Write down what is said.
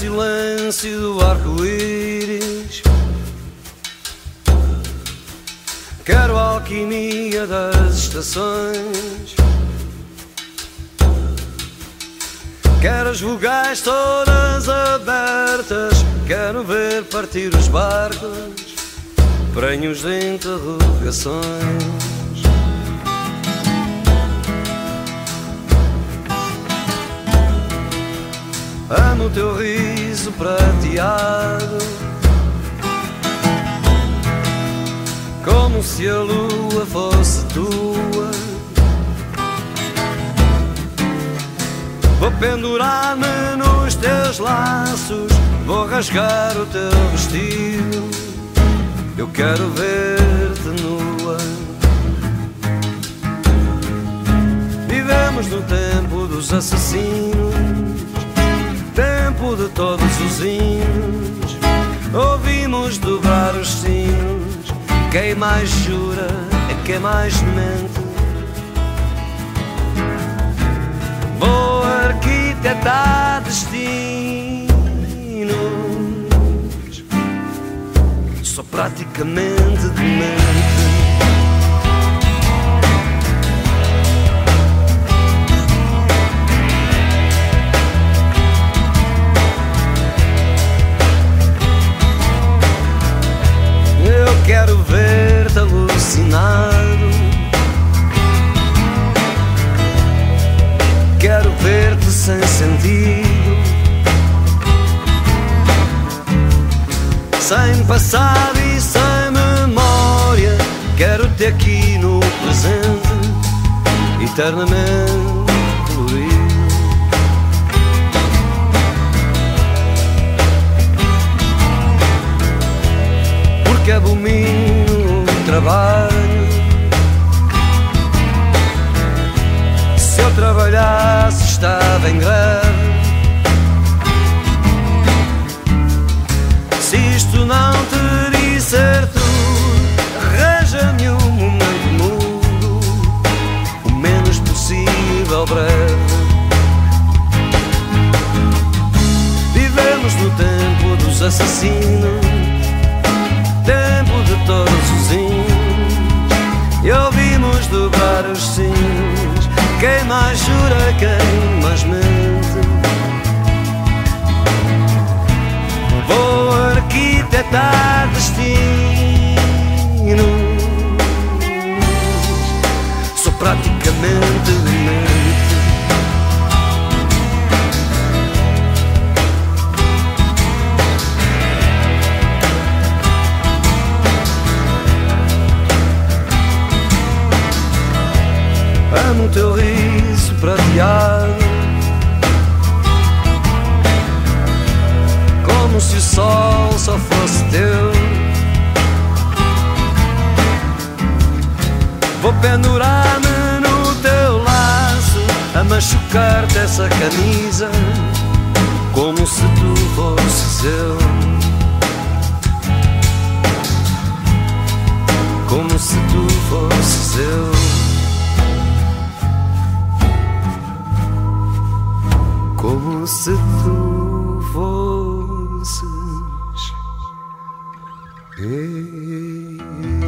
silêncio do arco-íris. Quero a alquimia das estações. Quero as vogais todas abertas. Quero ver partir os barcos, prenhos de interrogações. Amo o teu riso prateado. Como se a lua fosse tua. Vou pendurar-me nos teus laços Vou rasgar o teu vestido. Eu quero ver-te nua. Vivemos no tempo dos assassinos tempo de todos os hinos, ouvimos dobrar os sinos. Quem mais jura é quem mais mente. Vou arquitetar destinos, sou praticamente demente. Sem passado e sem memória. Quero-te aqui no presente, eternamente. que abomino o trabalho. Se eu trabalhasse, estava em greve. Não te disser tu, arranja-me um momento mudo, o menos possível breve. Vivemos no tempo dos assassinos tempo de todos os hinos E ouvimos dobrar os sinos Quem mais jura, quem Amo o teu riso prateado Como se o sol só fosse teu Vou pendurar-me no teu laço A machucar-te essa camisa Como se tu fosses eu. Como se tu fosses eu se tu fosses. Ei.